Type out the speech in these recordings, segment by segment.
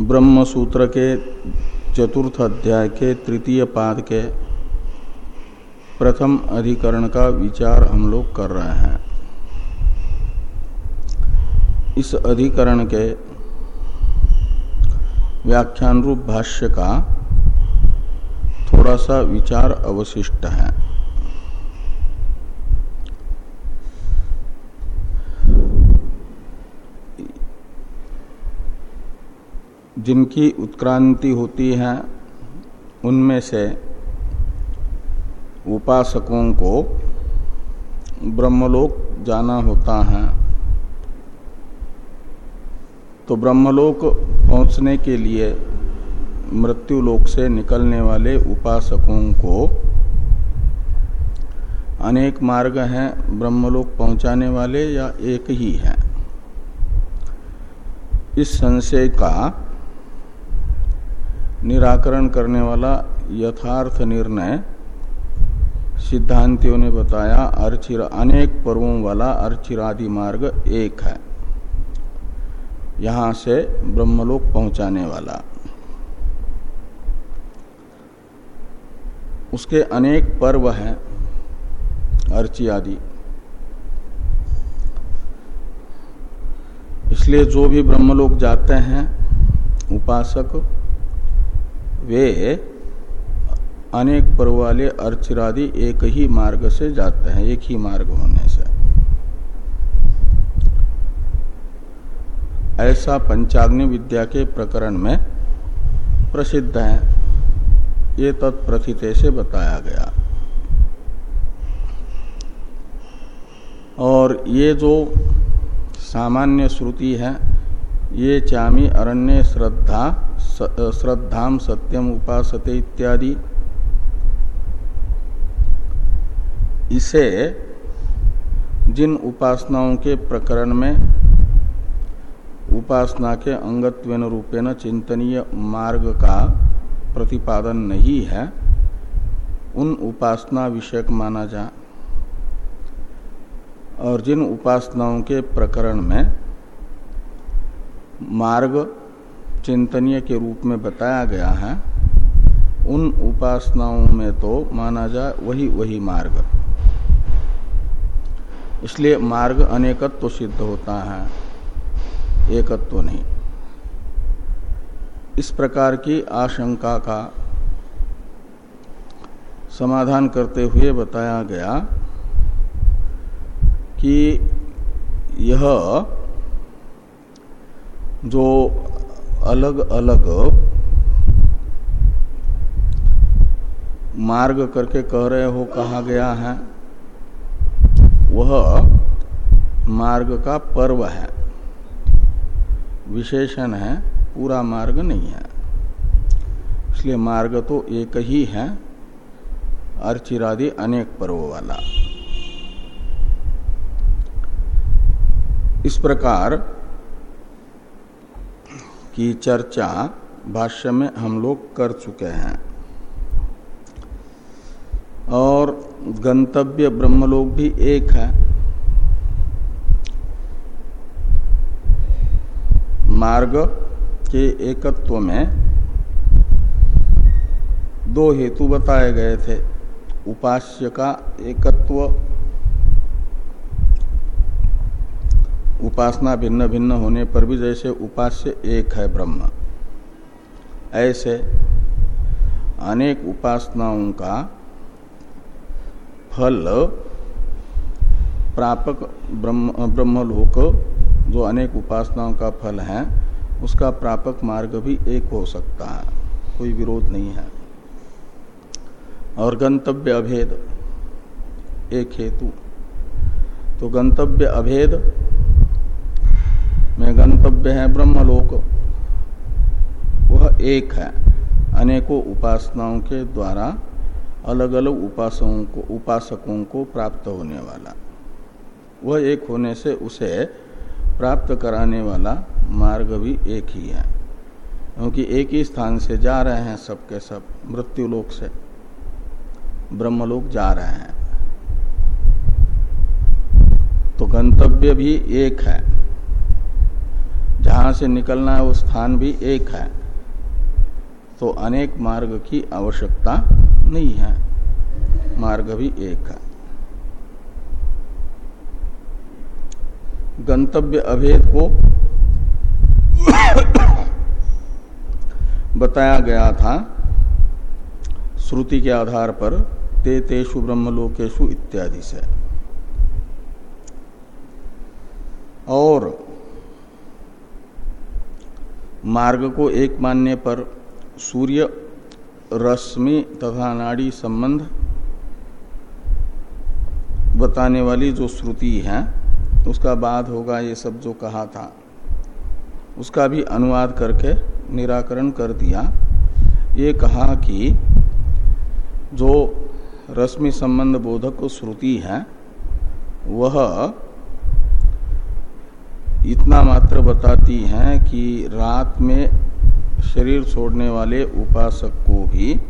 ब्रह्म सूत्र के चतुर्थ अध्याय के तृतीय पाद के प्रथम अधिकरण का विचार हम लोग कर रहे हैं। इस अधिकरण के व्याख्यान रूप भाष्य का थोड़ा सा विचार अवशिष्ट है। जिनकी उत्क्रांति होती है, उनमें से उपासकों को ब्रह्मलोक जाना होता है। तो ब्रह्मलोक पहुँचने के लिए मृत्युलोक से निकलने वाले उपासकों को अनेक मार्ग हैं, ब्रह्मलोक पहुँचाने वाले या एक ही है। इस संशय का निराकरण करने वाला यथार्थ निर्णय सिद्धांतियों ने बताया, अर्चिर अनेक पर्वों वाला अर्चिरादि मार्ग एक है। यहाँ से ब्रह्मलोक पहुँचाने वाला। उसके अनेक पर्व हैं अर्ची आदि इसलिए जो भी ब्रह्मलोक जाते हैं, उपासक वे अनेक पर्व वाले अर्चिरादि एक ही मार्ग से जाते हैं, एक ही मार्ग होने से। ऐसा पंचाग्नि विद्या के प्रकरण में प्रसिद्ध है। ये तत्प्रथित से बताया गया। और ये जो सामान्य श्रुति है, ये चामी अरण्य श्रद्धा श्रद्धाम सत्यम उपासते इत्यादि। इसे जिन उपासनाओं के प्रकरण में उपासना के अंगत्वेन रूपेण चिंतनीय मार्ग का प्रतिपादन नहीं है, उन उपासना विषयक माना जा, और जिन उपासनाओं के प्रकरण में मार्ग चिंतनीय के रूप में बताया गया है, उन उपासनाओं में तो माना जाए वही वही मार्ग। इसलिए मार्ग अनेकत्व तो सिद्ध होता है, एकत्व तो नहीं। इस प्रकार की आशंका का समाधान करते हुए बताया गया कि यह जो अलग अलग मार्ग करके कह रहे हो कहा गया है, वह मार्ग का पर्व है। विशेषण है, पूरा मार्ग नहीं है। इसलिए मार्ग तो एक ही है, अर्चिरादि अनेक पर्व वाला। इस प्रकार की चर्चा भाष्य में हम लोग कर चुके हैं। और गंतव्य ब्रह्मलोक भी एक है। मार्ग के एकत्व में दो हेतु बताए गए थे। उपास्य का एकत्व उपासना भिन्न भिन्न होने पर भी जैसे उपास्य एक है ब्रह्म। ऐसे अनेक उपासनाओं का फल प्रापक ब्रह्म, ब्रह्मलोक जो अनेक उपासनाओं का फल है, उसका प्रापक मार्ग भी एक हो सकता है। कोई विरोध नहीं है। और गंतव्य अभेद एक हेतु। तो गंतव्य अभेद में गंतव्य है ब्रह्मलोक। वह एक है। अनेकों उपासनाओं के द्वारा अलग अलग उपासकों को उपासकों को प्राप्त होने वाला। वह एक होने से उसे प्राप्त कराने वाला मार्ग भी एक ही है। क्योंकि एक ही स्थान से जा रहे हैं सबके सब मृत्यु लोक से। ब्रह्मलोक जा रहे हैं। तो गंतव्य भी एक है। जहाँ से निकलना है, वो स्थान भी एक है। तो अनेक मार्ग की आवश्यकता नहीं है। मार्ग भी एक है। गंतव्य अभेद को बताया गया था। श्रुति के आधार पर ते तेषु ब्रह्मलोकेशु इत्यादि से। और मार्ग को एक मानने पर सूर्य, रश्मि तथा नाड़ी संबंध बताने वाली जो श्रुति है, उसका बाद होगा ये सब जो कहा था। उसका भी अनुवाद करके निराकरण कर दिया। ये कहा कि जो रश्मि संबंध बोधक श्रुति है, वह इतना मात्र बताती है कि रात में शरीर छोड़ने वाले उपासक को भी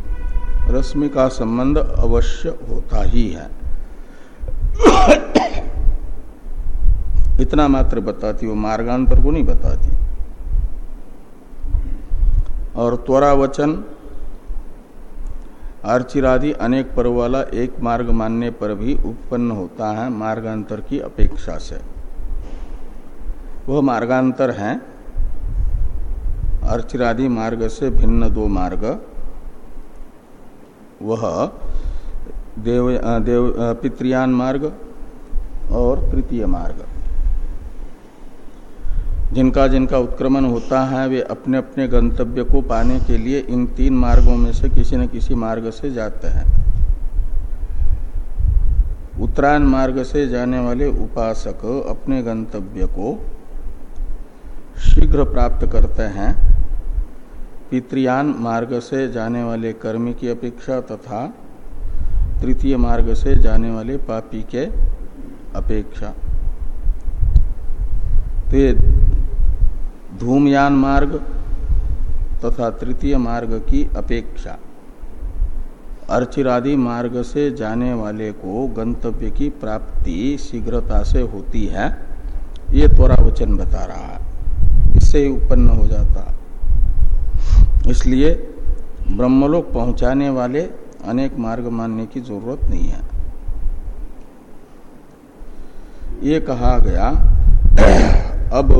रश्मि का संबंध अवश्य होता ही है। इतना मात्र बताती, वो मार्गांतर को नहीं बताती। और त्वरा वचन अर्चिरादि अनेक पर्व वाला एक मार्ग मानने पर भी उत्पन्न होता है मार्गांतर की अपेक्षा से। वह मार्गांतर है। अर्चिरादि मार्ग से भिन्न दो मार्ग। वह देव देव पितृयान मार्ग और तृतीय मार्ग। जिनका जिनका उत्क्रमण होता है, वे अपने अपने गंतव्य को पाने के लिए इन तीन मार्गों में से किसी न किसी मार्ग से जाते हैं। उत्तरायण मार्ग से जाने वाले उपासक अपने गंतव्य को शीघ्र प्राप्त करते हैं। पितृयान मार्ग से जाने वाले कर्मी की अपेक्षा तथा तृतीय मार्ग से जाने वाले पापी के अपेक्षा। तो ये धूमयान मार्ग तथा तृतीय मार्ग की अपेक्षा। अर्चिरादि मार्ग से जाने वाले को गंतव्य की प्राप्ति शीघ्रता से होती है। ये त्वरा वचन बता रहा है। ही उत्पन्न हो जाता। इसलिए ब्रह्मलोक पहुँचाने वाले अनेक मार्ग मानने की ज़रूरत नहीं है। ये कहा गया, अब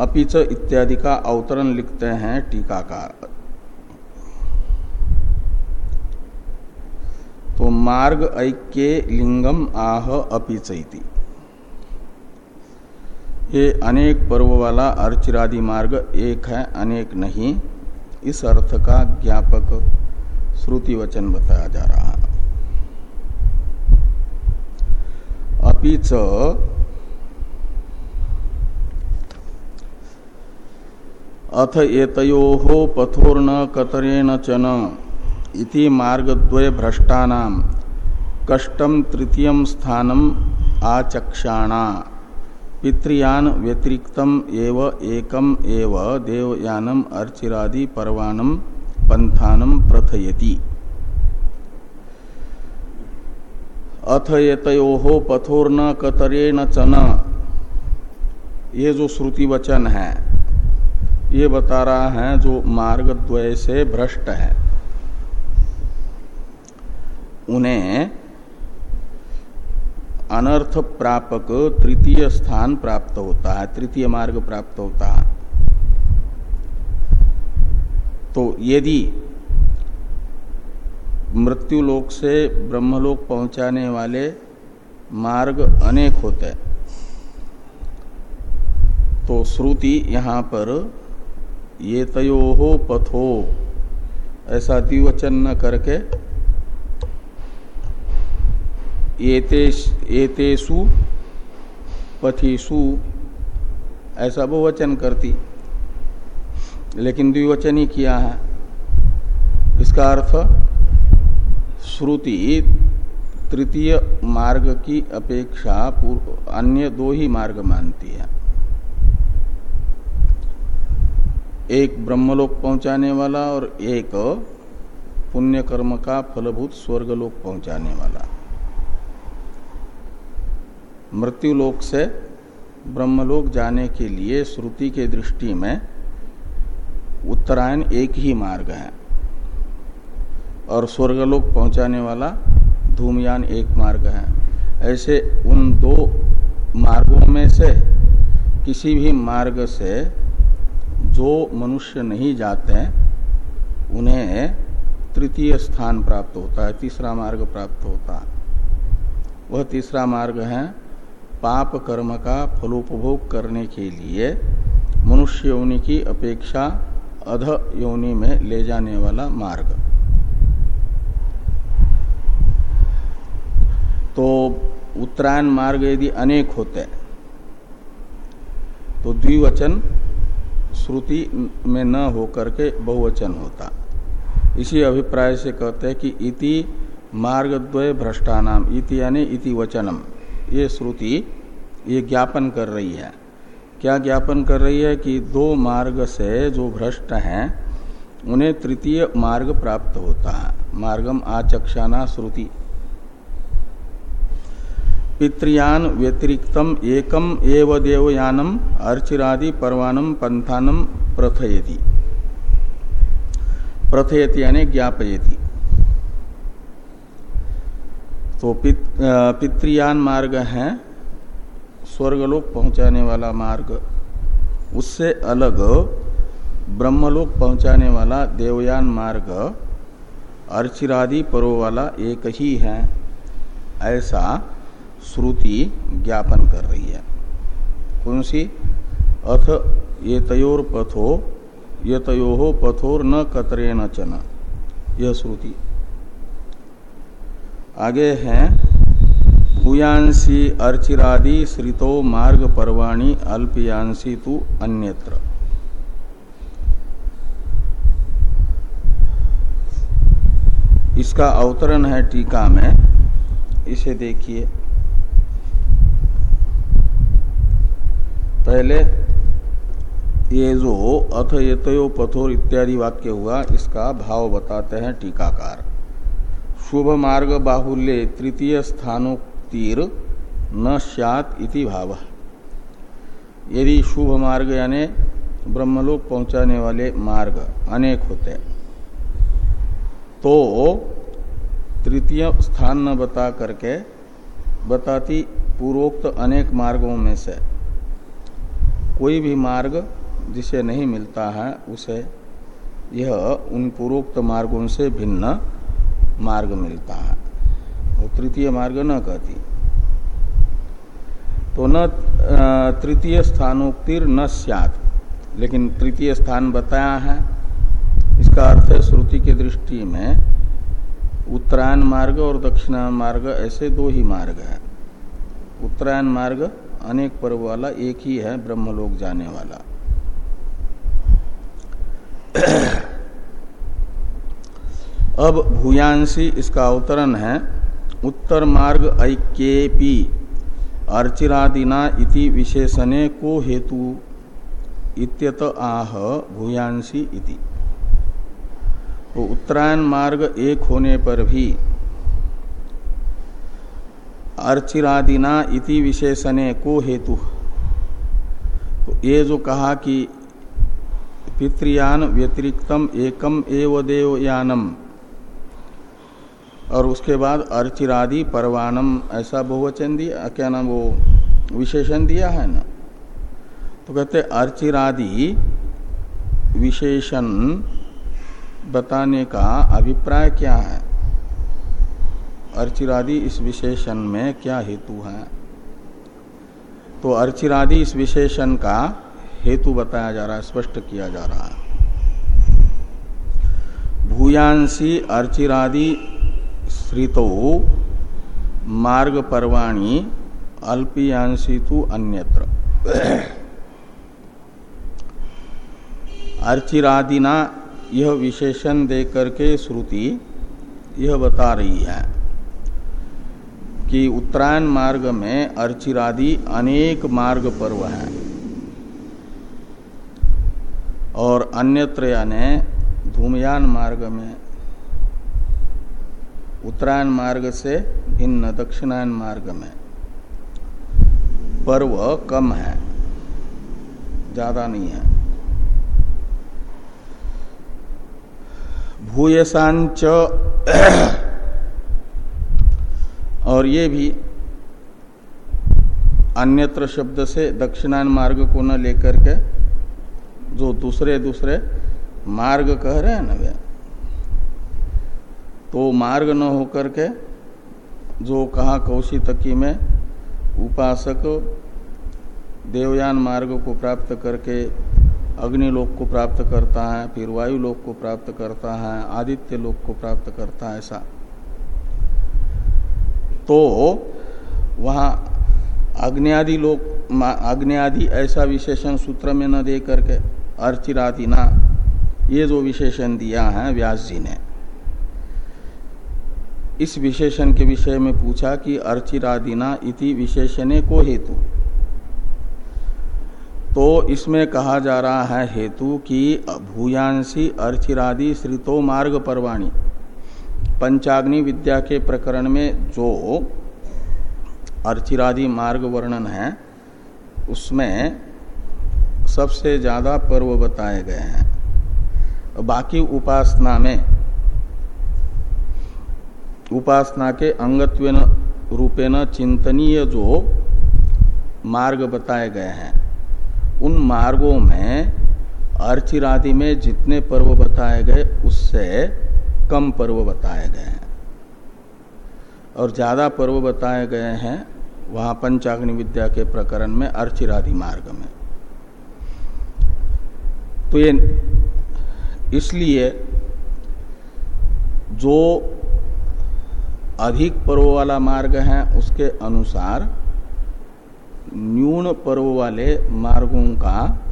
अपिच इत्यादि का अवतरण लिखते हैं टीकाकार। तो मार्ग ऐक्य लिंगम आह अपिच ये अनेक पर्व वाला अर्चिरादि मार्ग एक है, अनेक नहीं। इस अर्थ का ज्ञापक श्रुति वचन बताया जा रहा है। अपिच अथ एतो पथोर्न कतरेण चन इति मार्गद्वय भ्रष्टानाम कष्टम तृतीय स्थानम आचक्षाणा पितृयान व्यतिरिक्तम एव एकम एव देवयानम अर्चिरादि परवानम पंथानम प्रथयति। अथ एतो पथोर्न कतरेण चन ये जो श्रुति वचन है, ये बता रहा है जो मार्ग द्वय से भ्रष्ट है। उन्हें अनर्थ प्रापक तृतीय स्थान प्राप्त होता है, तृतीय मार्ग प्राप्त होता है। तो यदि मृत्युलोक से ब्रह्मलोक पहुँचाने वाले मार्ग अनेक होते तो श्रुति यहाँ पर ये तयो हो पथो, ऐसा द्विवचन न करके एतेषु पथिषु, ऐसा बहुवचन करती। लेकिन द्विवचन ही किया है। इसका अर्थ, श्रुति तृतीय मार्ग की अपेक्षा अन्य दो ही मार्ग मानती है। एक ब्रह्मलोक पहुँचाने वाला और एक पुण्य कर्म का फलभूत स्वर्गलोक पहुँचाने वाला। मृत्युलोक से ब्रह्मलोक जाने के लिए श्रुति के दृष्टि में उत्तरायण एक ही मार्ग है। और स्वर्गलोक पहुँचाने वाला धूमयान एक मार्ग है। ऐसे उन दो मार्गों में से किसी भी मार्ग से जो मनुष्य नहीं जाते, उन्हें तृतीय स्थान प्राप्त होता है, तीसरा मार्ग प्राप्त होता है। वह तीसरा मार्ग है पाप कर्म का फलोपभोग करने के लिए मनुष्य योनि की अपेक्षा अध योनि में ले जाने वाला मार्ग। तो उत्तरायण मार्ग यदि अनेक होते तो द्विवचन श्रुति में न होकर के बहुवचन होता। इसी अभिप्राय से कहते हैं कि इति मार्गद्वय भ्रष्टानाम, इति यानी इति वचनम। ये श्रुति ये ज्ञापन कर रही है। क्या ज्ञापन कर रही है कि दो मार्ग से जो भ्रष्ट हैं, उन्हें तृतीय मार्ग प्राप्त होता है। मार्गम आचक्षाना श्रुति। पितृयान व्यतिरिक्तम एकम एव देवयानम अर्चिरादि परवानम पंथानम प्रथयति। प्रथयति यानी ज्ञापयति। तो पित, पितृयान मार्ग है स्वर्गलोक पहुँचाने वाला मार्ग। उससे अलग ब्रह्मलोक पहुँचाने वाला देवयान मार्ग अर्चिरादि परो वाला एक ही है ऐसा श्रुति ज्ञापन कर रही है। कौन सी? अथ ये तयोर पथो ये तयो पथोर न कतरे न चना यह श्रुति। आगे हैं। भूयांसी अर्चिरादि श्रितो मार्ग पर्वाणी अल्पयांसी तु अन्यत्र। इसका अवतरण है टीका में। इसे देखिए। पहले ये जो अथ यतो पथोर इत्यादि वाक्य हुआ, इसका भाव बताते हैं टीकाकार। शुभ मार्ग बाहुल्य तृतीय स्थानोक्तिर न सत इति भाव। यदि शुभ मार्ग यानी ब्रह्मलोक पहुँचाने वाले मार्ग अनेक होते तो तृतीय स्थान न बता करके बताती पूर्वोक्त अनेक मार्गों में से कोई भी मार्ग जिसे नहीं मिलता है, उसे यह उन पूर्वोक्त मार्गों से भिन्न मार्ग मिलता है। वो तृतीय मार्ग न कहती। तो न तृतीय स्थानोक्तिर न सियात। लेकिन तृतीय स्थान बताया है। इसका अर्थ है श्रुति की दृष्टि में उत्तरायण मार्ग और दक्षिणायन मार्ग ऐसे दो ही मार्ग है। उत्तरायण मार्ग अनेक पर्व वाला एक ही है, ब्रह्मलोक जाने वाला। अब भूयांशी इसका अवतरण है, उत्तर मार्ग ऐक्येपी अर्चिरादिना इति विशेषणे को हेतु इत्यत आह भूयांशी इति। तो उत्तरायण मार्ग एक होने पर भी अर्चिरादिना इति विशेषणे को हेतु। तो ये जो कहा कि पितृयान व्यतिरिक्तम एकम एव देवयानम और उसके बाद अर्चिरादि परवानम, ऐसा बहुवचन दिया क्या नाम, वो विशेषण दिया है ना? तो कहते अर्चिरादि विशेषण बताने का अभिप्राय क्या है? अर्चिरादि इस विशेषण में क्या हेतु है? तो अर्चिरादि इस विशेषण का हेतु बताया जा रहा है, स्पष्ट किया जा रहा है। भूयांशी अर्चिरादि श्रितो मार्ग पर्वाणी अल्पियांशी तु अन्यत्र। अर्चिरादिना यह विशेषण दे करके श्रुति यह बता रही है कि उत्तरायण मार्ग में अर्चिरादि अनेक मार्ग पर्व हैं और अन्यत्र यानी धूमयान मार्ग में उत्तरायण मार्ग से भिन्न, दक्षिणायन मार्ग में। पर्व कम है, ज़्यादा नहीं है। भूयसांच और ये भी अन्यत्र शब्द से दक्षिणायन मार्ग को न लेकर के जो दूसरे दूसरे मार्ग कह रहे हैं ना वे। तो मार्ग न होकर के जो कहा कौशितकी में उपासक देवयान मार्ग को प्राप्त करके अग्निलोक को प्राप्त करता है, फिर वायु लोक को प्राप्त करता है, आदित्य लोक को प्राप्त करता है ऐसा। तो वहाँ अग्नि लोक अग्नि ऐसा विशेषण सूत्र में न दे करके अर्चिरादि ना, ये जो विशेषण दिया है व्यास जी ने इस विशेषण के विषय में पूछा कि अर्चिरादिना इति विशेषणे को हेतु। तो इसमें कहा जा रहा है हेतु कि भूयांशी अर्चिरादि श्रितो मार्ग परवाणी। पंचाग्नि विद्या के प्रकरण में जो अर्चिरादि मार्ग वर्णन है, उसमें सबसे ज़्यादा पर्व बताए गए हैं। बाकी उपासना में उपासना के अंगत्व रूपेण चिंतनीय जो मार्ग बताए गए हैं। उन मार्गों में, अर्चिरादि में जितने पर्व बताए गए, उससे कम पर्व बताए गए हैं। और ज़्यादा पर्व बताए गए हैं, वहाँ पंचाग्नि विद्या के प्रकरण में अर्चिरादि मार्ग में। तो ये इसलिए जो अधिक पर्व वाला मार्ग है, उसके अनुसार न्यून पर्व वाले मार्गों का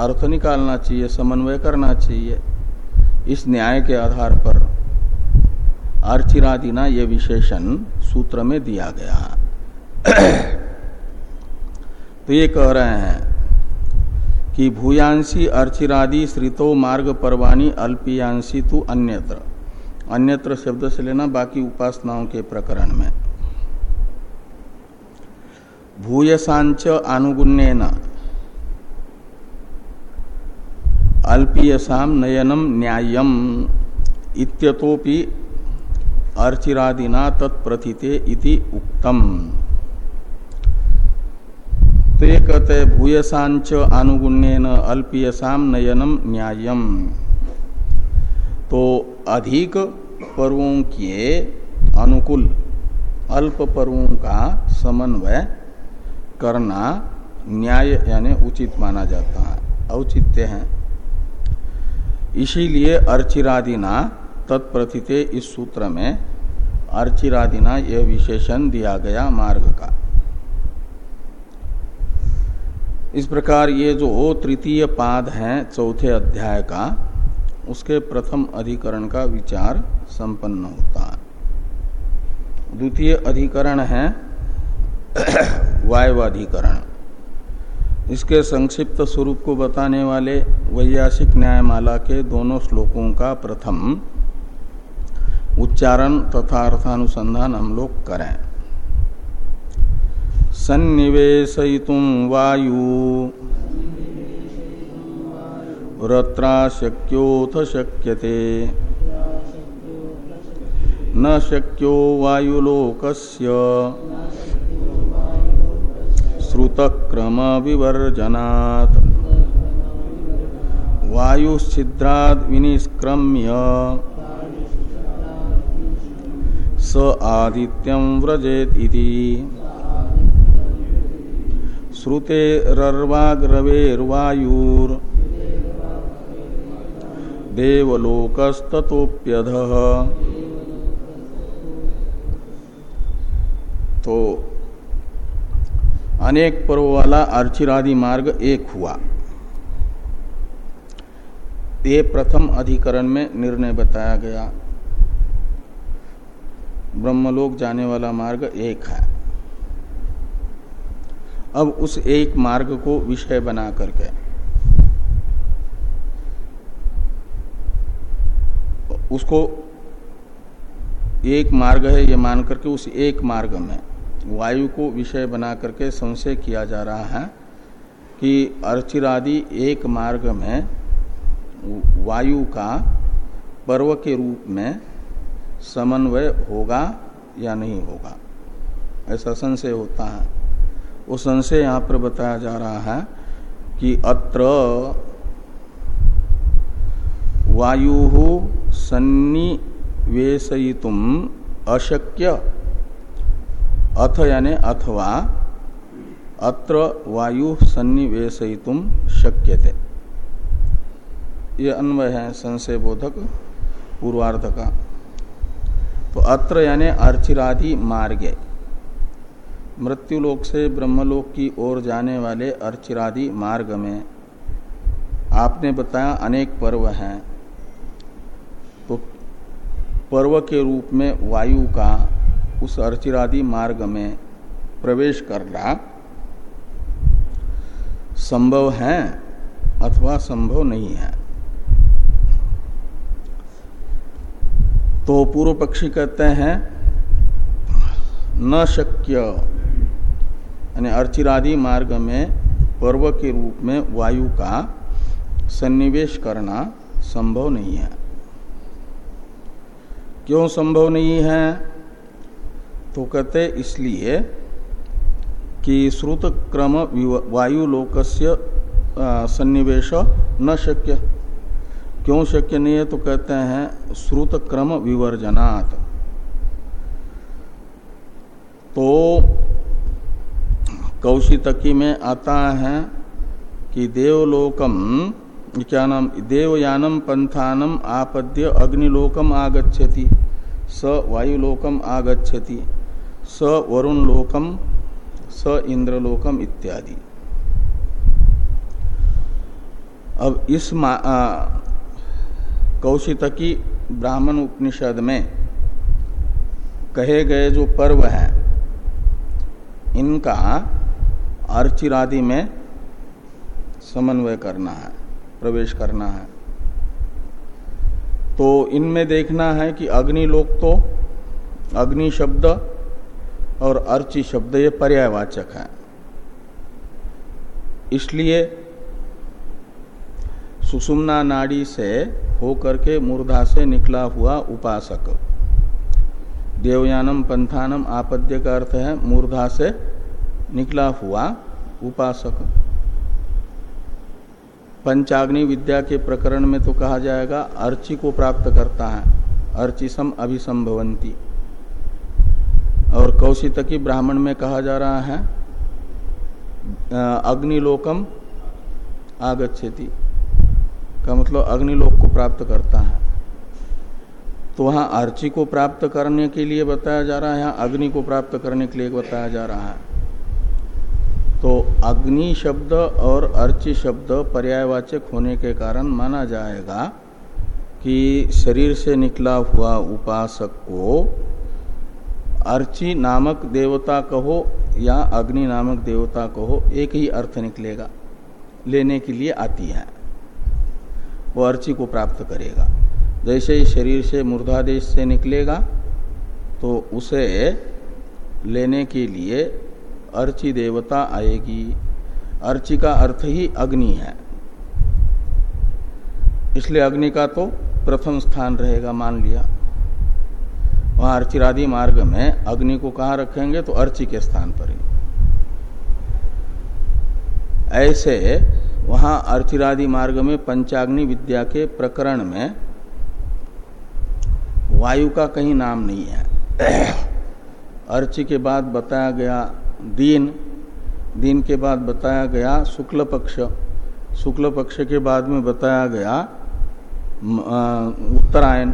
अर्थ निकालना चाहिए, समन्वय करना चाहिए। इस न्याय के आधार पर अर्चिरादिना ये विशेषण सूत्र में दिया गया। तो ये कह रहे हैं कि भूयांशी अर्चिरादि श्रितो मार्ग परवाणी अल्पियांशी तु अन्यत्र। अन्यत्र शब्द से लेना बाकी उपासनाओं के प्रकरण में। भूयसांच अनुगुण्यन अल्पीयसाम नयनम न्यायम इत्यतोपि अर्चिरादिना तत्प्रथिते इति उक्तम। तो ये कहते भूयसांच अनुगुण्यन अल्पीयसाम नयनम न्यायम तो अधिक पर्वों के अनुकूल, अल्प पर्वों का समन्वय करना न्याय यानी उचित माना जाता है, औचित्य है। इसीलिए अर्चिरादिना तत्प्रथिते इस सूत्र में अर्चिरादिना यह विशेषण दिया गया मार्ग का। इस प्रकार ये जो तृतीय पाद है, चौथे अध्याय का उसके प्रथम अधिकरण का विचार संपन्न होता है। द्वितीय अधिकरण है वायवाधिकरण। इसके संक्षिप्त स्वरूप को बताने वाले वैयासिक न्यायमाला के दोनों श्लोकों का प्रथम उच्चारण तथा अर्थानुसंधान हम लोग करें। सन्निवेश वायु। रत्रा शक्योथ शक्यते न शक्यो वायुलोकस्य। श्रुतक्रम विवर्जनात् वायुच्छिद्राद विनिष्क्रम्य। स आदित्यम व्रजेत इति। श्रुतेरर्वाग्रवेर्वायुर्। देवलोकस्तोप्यध तो अनेक पर्व वाला अर्चिरादि मार्ग एक हुआ। ये प्रथम अधिकरण में निर्णय बताया गया। ब्रह्मलोक जाने वाला मार्ग एक है। अब उस एक मार्ग को विषय बना करके उसको एक मार्ग है, ये मान करके उस एक मार्ग में वायु को विषय बना करके संशय किया जा रहा है कि अर्चिरादि एक मार्ग में वायु का पर्व के रूप में समन्वय होगा या नहीं होगा। ऐसा संशय होता है। वो संशय यहाँ पर बताया जा रहा है कि अत्र वायु सन्निवेशयितुम अशक्य। अथ यानी अथवा अत्र वायु सन्निवेशयितुम शक्यते। ये अन्वय है संशय बोधक पूर्वार्ध का तो अत्र यानी अर्चिरादि मार्गे। मृत्युलोक से ब्रह्मलोक की ओर जाने वाले अर्चिरादि मार्ग में आपने बताया अनेक पर्व हैं। पर्व के रूप में वायु का उस अर्चिरादि मार्ग में प्रवेश करना संभव है अथवा संभव नहीं है। तो पूर्व पक्षी कहते हैं, न शक्य। यानी अर्चिरादि मार्ग में, पर्व के रूप में वायु का सन्निवेश करना संभव नहीं है। क्यों संभव नहीं है? तो कहते इसलिए कि श्रुत क्रम वायु लोकस्य सन्निवेश न शक्य। क्यों शक्य नहीं है? तो कहते हैं श्रुत क्रम विवर्जनात्। तो कौशितकी में आता है कि देवलोकम क्या नाम? देवयानम पंथानम आपद्य अग्निलोकम आगच्छति। स वायुलोकम आगच्छति। स वरुण लोकम स इंद्रलोकम इत्यादि। अब इस कौशितकी ब्राह्मण उपनिषद में कहे गए जो पर्व हैं, इनका अर्चिरादि में समन्वय करना है। प्रवेश करना है। तो इनमें देखना है कि अग्निलोक तो अग्नि शब्द और अर्ची शब्द ये पर्यायवाचक है। इसलिए सुषुम्ना नाड़ी से होकर के मूर्धा से निकला हुआ उपासक। देवयानम पंथानम आपद्य का अर्थ है मूर्धा से निकला हुआ उपासक। पंचाग्नि विद्या के प्रकरण में तो कहा जाएगा, अर्ची को प्राप्त करता है अर्ची सम अभिसंभवंती। और कौशितकी ब्राह्मण में कहा जा रहा है अग्निलोकम आगच्छति। का मतलब अग्निलोक को प्राप्त करता है। तो वहाँ अर्ची को प्राप्त करने के लिए बताया जा रहा है, यहाँ अग्नि को प्राप्त करने के लिए बताया जा रहा है। तो अग्नि शब्द और अर्ची शब्द पर्यायवाचक होने के कारण माना जाएगा कि शरीर से निकला हुआ उपासक को अर्ची नामक देवता कहो या अग्नि नामक देवता कहो, एक ही अर्थ निकलेगा, लेने के लिए आती है। वो अर्ची को प्राप्त करेगा। जैसे ही शरीर से मूर्धादेश से निकलेगा तो उसे लेने के लिए अर्ची देवता आएगी। अर्ची का अर्थ ही अग्नि है। इसलिए अग्नि का तो प्रथम स्थान रहेगा, मान लिया। वहाँ अर्चिरादि मार्ग में अग्नि को कहा रखेंगे? तो अर्ची के स्थान पर ही। ऐसे वहाँ अर्चिरादि मार्ग में पंचाग्नि विद्या के प्रकरण में वायु का कहीं नाम नहीं है। अर्ची के बाद बताया गया दीन, दिन के बाद बताया गया शुक्ल पक्ष। शुक्ल पक्ष के बाद में बताया गया उत्तरायण।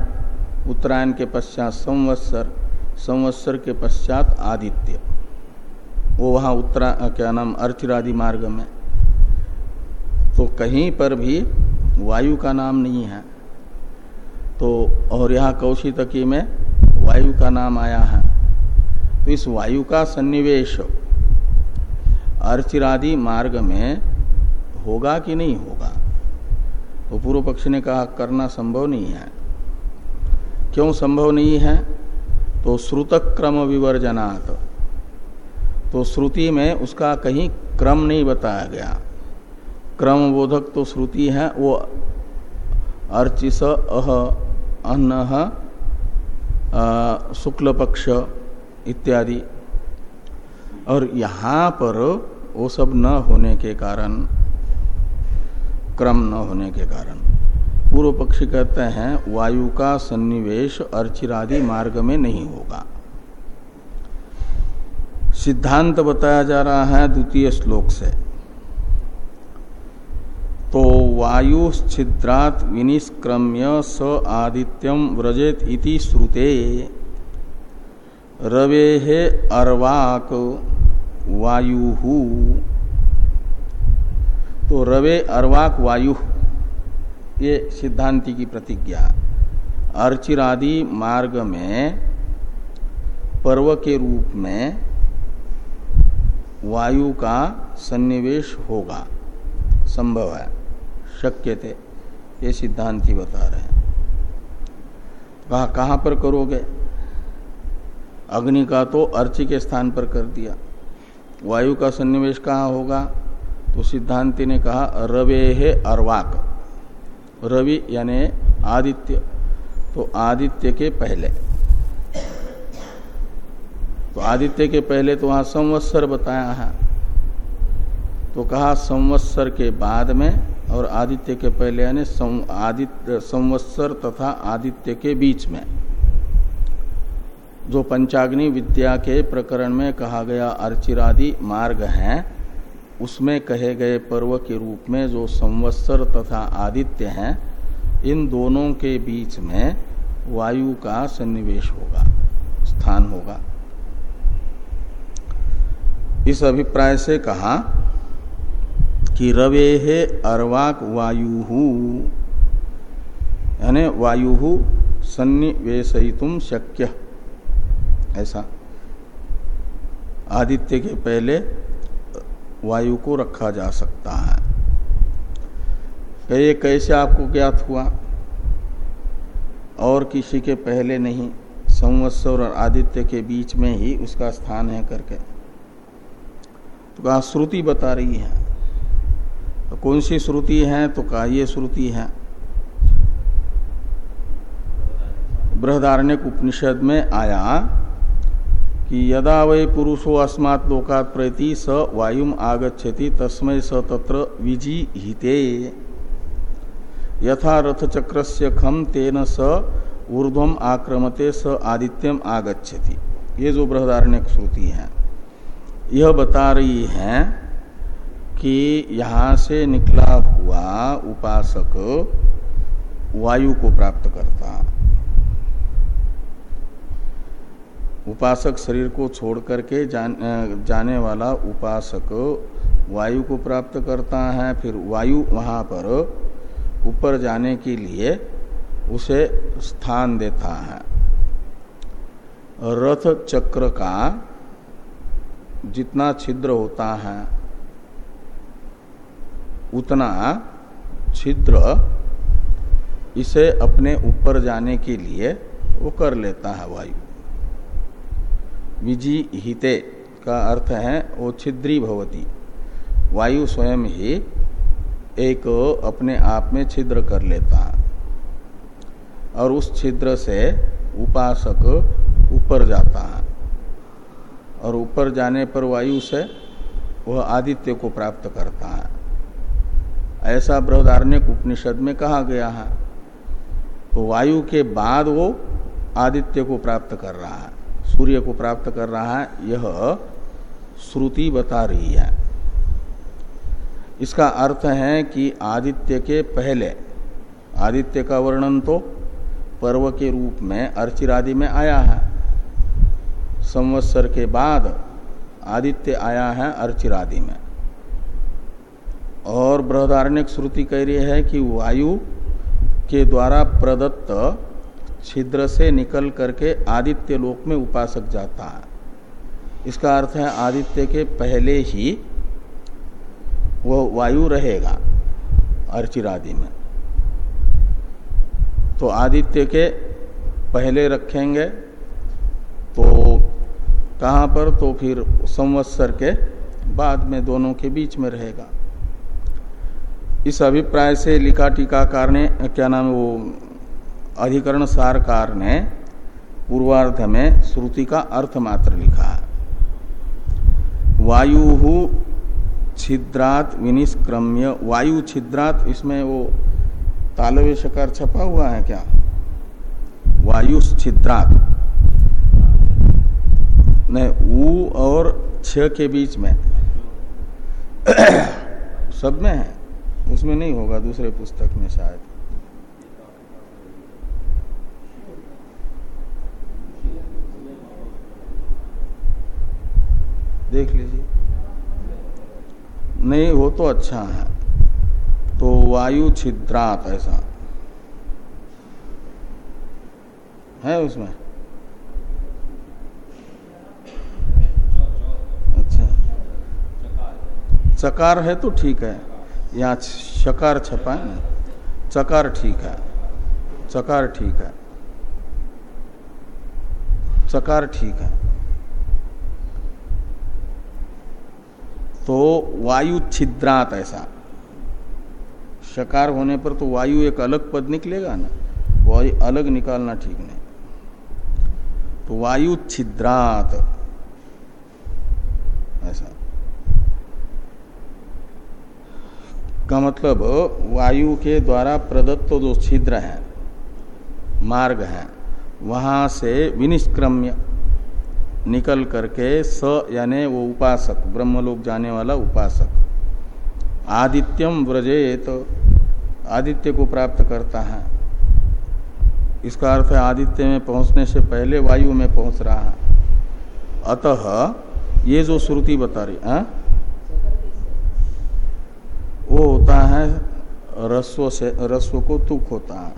उत्तरायण के पश्चात संवत्सर। संवत्सर के पश्चात आदित्य। वो वहाँ उत्तरा क्या नाम, अर्चिरादि मार्ग में। तो कहीं पर भी वायु का नाम नहीं है। तो और यहाँ कौशितकी में वायु का नाम आया है। तो इस वायु का सन्निवेश अर्चिरादि मार्ग में होगा कि नहीं होगा? तो पूर्व पक्ष ने कहा, करना संभव नहीं है। क्यों संभव नहीं है? तो श्रुत क्रम विवर्जनात्। तो श्रुति में उसका कहीं क्रम नहीं बताया गया। क्रम बोधक तो श्रुति है, वो अर्चिस अह अन्न शुक्ल पक्ष इत्यादि। और यहाँ पर वो सब न होने के कारण, क्रम न होने के कारण। पूर्व पक्षी कहते हैं, वायु का सन्निवेश अर्चिरादि मार्ग में नहीं होगा। सिद्धांत बताया जा रहा है द्वितीय श्लोक से। तो वायु छिद्रात विनिष्क्रम्य स आदित्यम व्रजेत इति श्रुते। रवे है अर्वाक वायु। तो रवे अर्वाक वायु, ये सिद्धांति की प्रतिज्ञा। अर्चिरादि मार्ग में, पर्व के रूप में वायु का सन्निवेश होगा। संभव है। शक्य थे, ये सिद्धांति बता रहे हैं। कहा कहाँ पर करोगे? अग्नि का तो अर्ची के स्थान पर कर दिया। वायु का सन्निवेश कहाँ होगा? तो सिद्धांति ने कहा, रवे है अर्वाक। रवि यानी आदित्य। तो आदित्य के पहले। तो आदित्य के पहले तो वहाँ संवत्सर बताया है। तो कहा, संवत्सर के बाद में और आदित्य के पहले यानी आदित्य, संवत्सर तथा आदित्य के बीच में। जो पंचाग्नि विद्या के प्रकरण में कहा गया अर्चिरादि मार्ग है, उसमें कहे गए पर्व के रूप में जो संवत्सर तथा आदित्य हैं, इन दोनों के बीच में वायु का सन्निवेश होगा, स्थान होगा। इस अभिप्राय से कहा कि रवे है अर्वाक वायु, यानी वायु सन्निवेशितुम शक्य। ऐसा। आदित्य के पहले वायु को रखा जा सकता है। ये कैसे आपको ज्ञात हुआ? और किसी के पहले नहीं, संवत्सर और आदित्य के बीच में ही उसका स्थान है करके। तो कहा, श्रुति बता रही है। तो कौन सी श्रुति है? तो कहा, ये श्रुति है। बृहदारण्य उपनिषद में आया कि यदा वै पुरुषो अस्मात् लोकात प्रति स वायुम आगछति तस्मय स तत्र विजिहिते। यथा रथ चक्र से खम तेन स ऊर्ध्वम आक्रमते, स आदित्यम आगछति ये जो बृहदारण्य श्रुति है, यह बता रही है कि यहाँ से निकला हुआ उपासक वायु को प्राप्त करता। उपासक शरीर को छोड़ करके जान, जाने वाला उपासक वायु को प्राप्त करता है फिर वायु वहाँ पर ऊपर जाने के लिए उसे स्थान देता है। रथ चक्र का जितना छिद्र होता है उतना छिद्र इसे अपने ऊपर जाने के लिए वो कर लेता है वायु। विजी हिते का अर्थ है वो छिद्री भवती। वायु स्वयं ही एक अपने आप में छिद्र कर लेता। है और उस छिद्र से उपासक ऊपर जाता। है और ऊपर जाने पर वायु से वह आदित्य को प्राप्त करता। है ऐसा बृहदारण्य उपनिषद में कहा गया है। तो वायु के बाद वो आदित्य को प्राप्त कर रहा है। सूर्य को प्राप्त कर रहा है, यह श्रुति बता रही है। इसका अर्थ है कि आदित्य के पहले, आदित्य का वर्णन तो पर्व के रूप में अर्चिरादि में आया है। संवत्सर के बाद आदित्य आया है अर्चिरादि में। और बृहदारण्य श्रुति कह रही है कि वायु के द्वारा प्रदत्त छिद्र से निकल करके आदित्य लोक में उपासक जाता है। इसका अर्थ है, आदित्य के पहले ही वह वायु रहेगा अर्चिरादि में। तो आदित्य के पहले रखेंगे तो कहाँ पर? तो फिर संवत्सर के बाद में दोनों के बीच में रहेगा। इस अभिप्राय से लिखा टीकाकार ने, क्या नाम वो अधिकरण सारकार ने पूर्वार्ध में श्रुति का अर्थ मात्र लिखा। है वायु छिद्रात विनिष्क्रम्य, वायु छिद्रात इसमें वो तालवे शकार छपा हुआ है क्या? वायु छिद्रात। नहीं, ऊ और छ के बीच में। सब में है। उसमें नहीं होगा दूसरे पुस्तक में शायद। देख लीजिए। नहीं, वो तो अच्छा है। तो वायु छिद्रात ऐसा। है उसमें? अच्छा। चकार है तो ठीक है। यहाँ शकार छपा है ना? चकार ठीक है। चकार ठीक है। चकार ठीक है। तो वायु छिद्रात ऐसा। शकार होने पर तो वायु एक अलग पद निकलेगा ना वायु अलग निकालना ठीक नहीं। तो वायु छिद्रात, ऐसा। का मतलब वायु के द्वारा प्रदत्त जो छिद्र है, मार्ग है, वहाँ से विनिष्क्रम्य निकल करके स, यानी वो उपासक, ब्रह्मलोक जाने वाला उपासक। आदित्यम व्रजेत तो आदित्य को प्राप्त करता है। इसका अर्थ है आदित्य में पहुँचने से पहले वायु में पहुँच रहा है। अतः ये जो श्रुति बता रही, है? वो होता है रस्व से, रस्व को तुक होता है।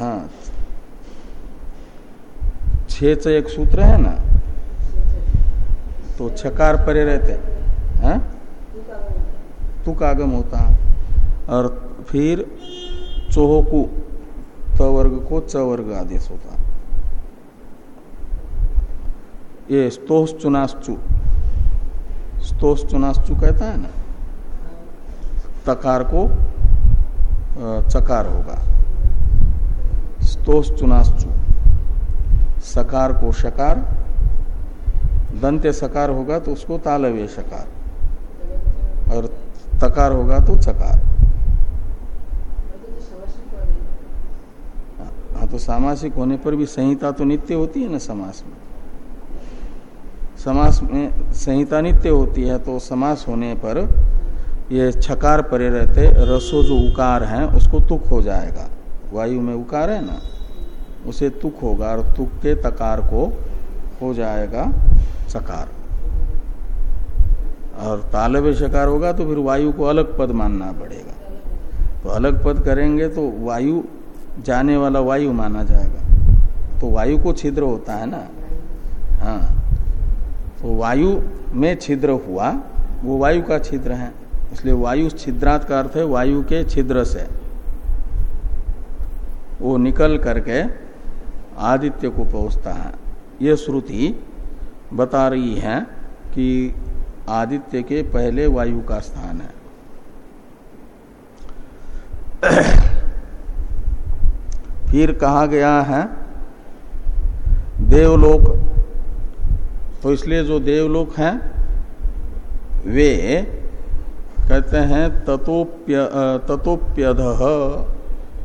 हाँ छेच एक सूत्र है ना? तो छकार परे रहते हैं। तुक आगम होता और फिर चोहकु त वर्ग को च वर्ग आदेश होता ये स्तोष चुनाश्चु स्तोष चुनाश्चु कहता है ना? तकार को चकार होगा। स्तोष चुनाश्चु सकार को शकार, दंत्य सकार होगा तो उसको तालव्य शकार, और तकार होगा तो चकार। हाँ तो सामासिक होने पर भी संहिता तो नित्य होती है ना समास में? समास में संहिता नित्य होती है तो समास होने पर ये छकार परे रहते, रसो जो उकार है, उसको तुक हो जाएगा। वायु में उकार है ना? उसे तुक होगा और तुक के तकार को हो जाएगा सकार। और तालव्य शकार होगा तो फिर वायु को अलग पद मानना पड़ेगा। तो अलग पद करेंगे तो वायु, जाने वाला वायु माना जाएगा। तो वायु को छिद्र होता है ना? हाँ। तो वायु में छिद्र हुआ, वो वायु का छिद्र है। इसलिए वायु छिद्रात का अर्थ है वायु के छिद्र से। वो निकल करके आदित्य को पहुँचता है। ये श्रुति बता रही है कि आदित्य के पहले वायु का स्थान है। फिर कहा गया है, देवलोक। तो इसलिए जो देवलोक हैं, वे कहते हैं ततोप्य ततोप्यध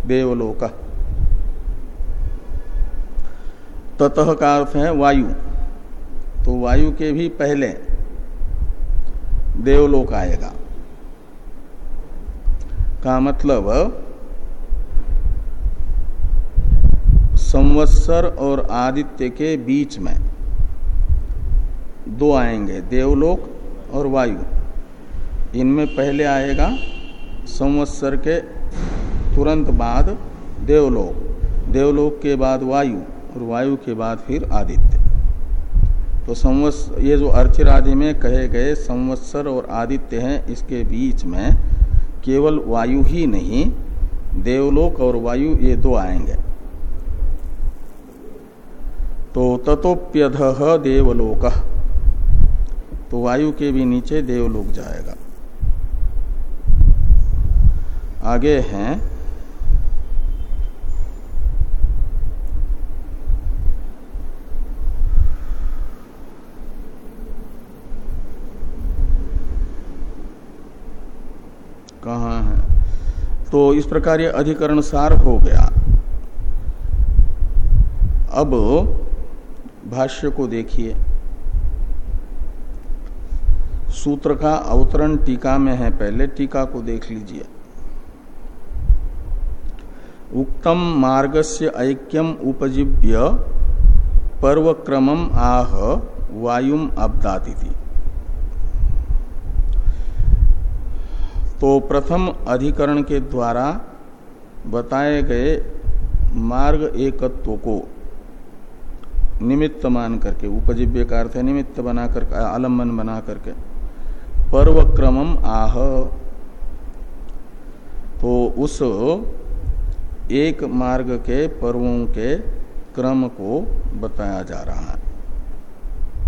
देवलोक। ततः का अर्थ है वायु। तो वायु के भी पहले देवलोक आएगा। का मतलब संवत्सर और आदित्य के बीच में दो आएँगे, देवलोक और वायु। इनमें पहले आएगा संवत्सर के तुरंत बाद देवलोक। देवलोक के बाद वायु। और वायु के बाद फिर आदित्य। तो संवत्स ये जो अर्चिरादि में कहे गए संवत्सर और आदित्य हैं, इसके बीच में केवल वायु ही नहीं, देवलोक और वायु ये दो आएँगे। तो ततोप्यध देवलोक। तो वायु के भी नीचे देवलोक जाएगा। आगे हैं कहा है? तो इस प्रकार ये अधिकरण सार हो गया। अब भाष्य को देखिए। सूत्र का अवतरण टीका में है, पहले टीका को देख लीजिए। उक्तम मार्गस्य ऐक्यम उपजीव्य पर्वक्रमम आह वायुम अब्दाति तो प्रथम अधिकरण के द्वारा बताए गए मार्ग एकत्व को निमित्त मान करके, उपजीव्य का अर्थ निमित्त बना कर, आलंबन बना करके। पर्व क्रमम आह। तो उस एक मार्ग के पर्वों के क्रम को बताया जा रहा है।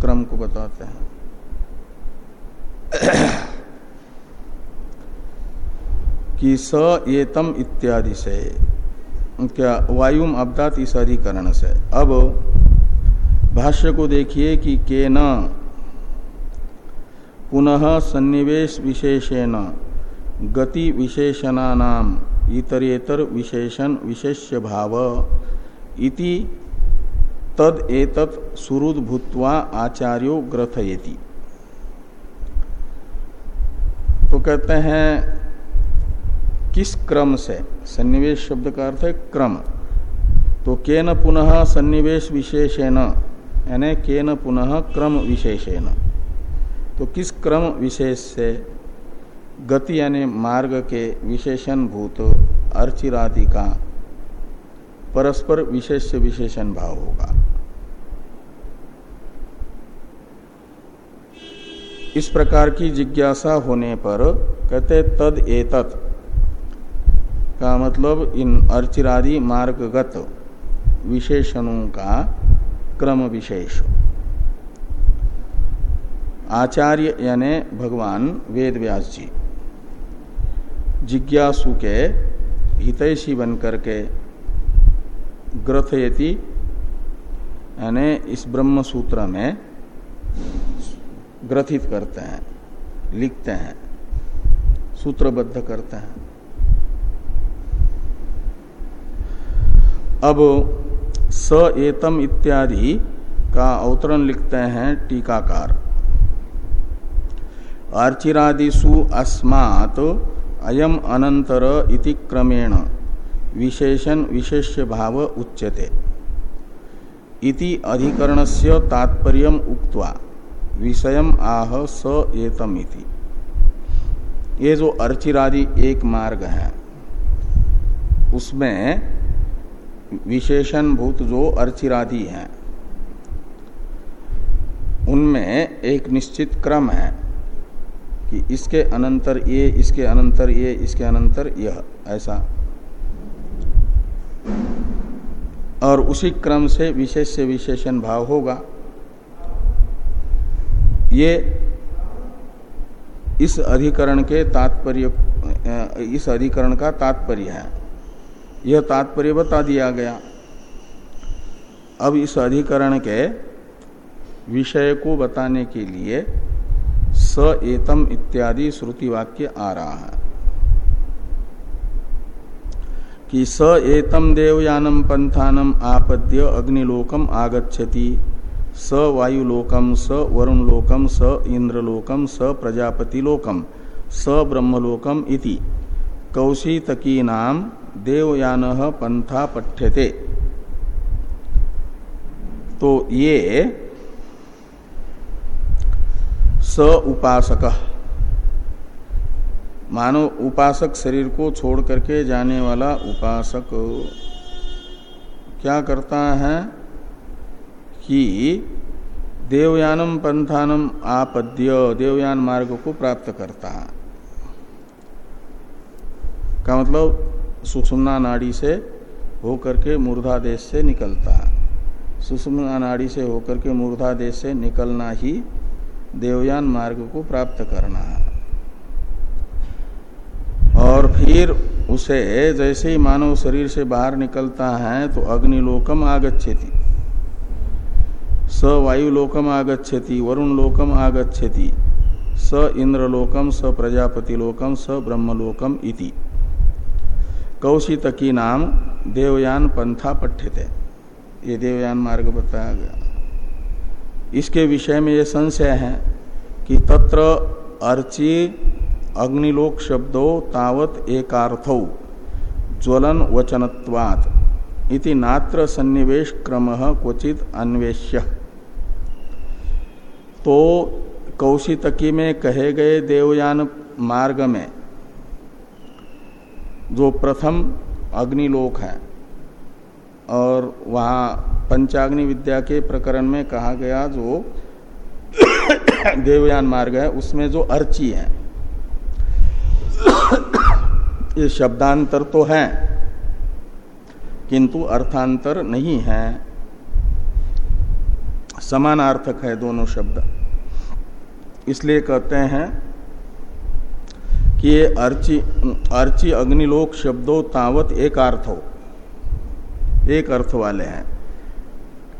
क्रम को बताते हैं। कि स एतम इत्यादि से। क्या वायुम अब्दात अधिकरण से। अब भाष्य को देखिए कि के न पुनः सन्निवेश विशेषेण, गति विशेषणानाम, इतरेतर विशेषण विशेष्य भाव इति तद एतत् सुरुद भूत्वा आचार्यो ग्रथयति। तो कहते हैं किस क्रम से? सन्निवेश शब्द का अर्थ है क्रम। तो केन पुनः सन्निवेश विशेषेण? यानी केन पुनः क्रम विशेषेण। तो किस क्रम विशेष से? गति यानी मार्ग के विशेषण भूत अर्चिरादि का परस्पर विशेष विशेषण भाव होगा। इस प्रकार की जिज्ञासा होने पर कहते तद एतत। का मतलब इन अर्चिरादि मार्गगत विशेषणों का क्रम विशेष। आचार्य यानी भगवान वेद व्यास जी, जिज्ञासु के हितैषी बन करके ग्रथयति, यानी इस ब्रह्म सूत्र में ग्रथित करते हैं, लिखते हैं, सूत्रबद्ध करते हैं। अब स एतम इत्यादि का अवतरण लिखते हैं टीकाकार। अर्चिरादिषु अस्मात् अयम अनंतर इति क्रमेण विशेषण विशेष्य भाव उच्यते। इति अधिकरणस्य तात्पर्यम उक्त्वा विषयम आह स एतम इति। ये जो अर्चिरादि एक मार्ग है, उसमें विशेषण भूत जो अर्चिरादि हैं, उनमें एक निश्चित क्रम है कि इसके अनंतर ये, इसके अनंतर ये, इसके अनंतर यह, ऐसा। और उसी क्रम से विशेष से विशेषण भाव होगा। ये इस अधिकरण के तात्पर्य इस अधिकरण का तात्पर्य है। यह तात्पर्य बता दिया गया। अब इस अधिकरण के विषय को बताने के लिए स एतम इत्यादि श्रुति वाक्य आ रहा है कि स एतम देवयानम पंथानम आपद्य अग्निलोकम आगच्छति। स वायुलोकम, स वरुणलोकम, स इंद्रलोकम, स प्रजापतिलोकम, स ब्रह्मलोकम इति। कौशितकी नाम देवयान पंथा पठ्यते। तो ये स उपासक। मानो उपासक शरीर को छोड़ करके जाने वाला उपासक क्या करता है कि देवयानम पंथानम आपद्य, देवयान मार्ग को प्राप्त करता है। का मतलब? सुषुम्ना नाड़ी से होकर के मूर्धा देश से निकलता है। सुषुम्ना नाड़ी से होकर के मूर्धा देश से निकलना ही देवयान मार्ग को प्राप्त करना है। और फिर उसे जैसे ही मानव शरीर से बाहर निकलता है तो अग्निलोकम आगच्छति। स वायुलोकम आगच्छति वरुण लोकम आगच्छति, स इंद्रलोकम, स प्रजापतिलोकम, स ब्रह्मलोकम इति। कौशितकी नाम देवयान पंथा पठ्यते। ये देवयान मार्ग बताया गया। इसके विषय में ये संशय है कि तत्र अर्ची अग्निलोक शब्दो तावत एकार्थौ, ज्वलन वचनत्वात् इति नात्र सन्निवेश क्रम क्वचित अन्वेष्य। तो कौशितकी में कहे गए देवयान मार्ग में जो प्रथम अग्निलोक है। और वहाँ पंचाग्नि विद्या के प्रकरण में कहा गया जो देवयान मार्ग है, उसमें जो अर्ची है, ये शब्दांतर तो है, किंतु अर्थांतर नहीं है। समानार्थक है दोनों शब्द। इसलिए कहते हैं ये अर्ची अर्ची अग्निलोक शब्दों तावत एक अर्थ हो। एक अर्थ वाले हैं।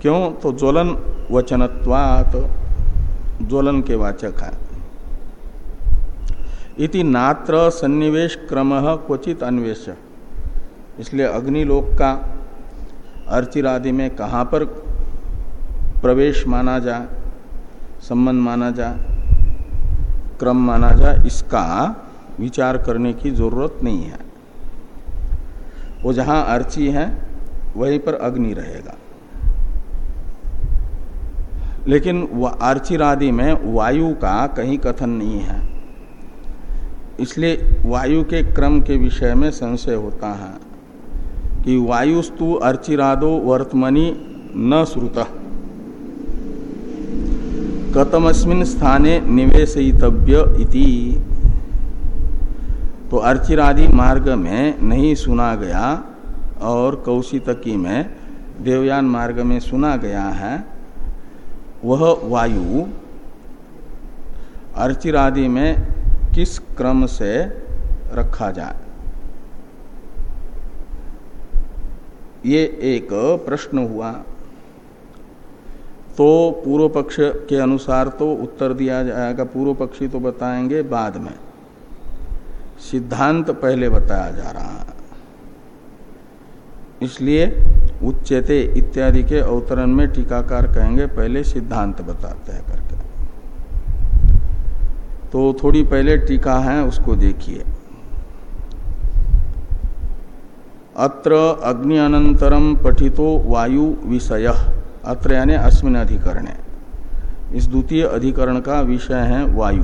क्यों? तो ज्वलन वचनत्वात, ज्वलन के वाचक है। इति नात्र सन्निवेश क्रम क्वचित अन्वेष इसलिए अग्निलोक का अर्चिरादि में कहाँ पर प्रवेश माना जा संबंध माना जा क्रम माना जा इसका विचार करने की ज़रूरत नहीं है। वो जहाँ अर्ची है, वहीं पर अग्नि रहेगा। लेकिन अर्चिरादि में वायु का कहीं कथन नहीं है। इसलिए वायु के क्रम के विषय में संशय होता है कि वायुस्तु अर्चिरादो वर्तमनी न श्रुत। कतमस्मिन स्थाने निवेशितव्य इति। तो अर्चिरादि मार्ग में नहीं सुना गया और कौशितकी में देवयान मार्ग में सुना गया है। वह वायु अर्चिरादि में किस क्रम से रखा जाए? ये एक प्रश्न हुआ। तो पूर्व पक्ष के अनुसार तो उत्तर दिया जाएगा, पूर्व पक्षी तो बताएँगे बाद में। सिद्धांत पहले बताया जा रहा है। इसलिए उच्चते इत्यादि के अवतरण में टीकाकार कहेंगे, पहले सिद्धांत बताते हैं करके। तो थोड़ी पहले टीका है, उसको देखिए। अत्र अग्नि अनंतरम पठितो वायु विषय। अत्र यानी अस्मिन अधिकरण। इस द्वितीय अधिकरण का विषय है वायु।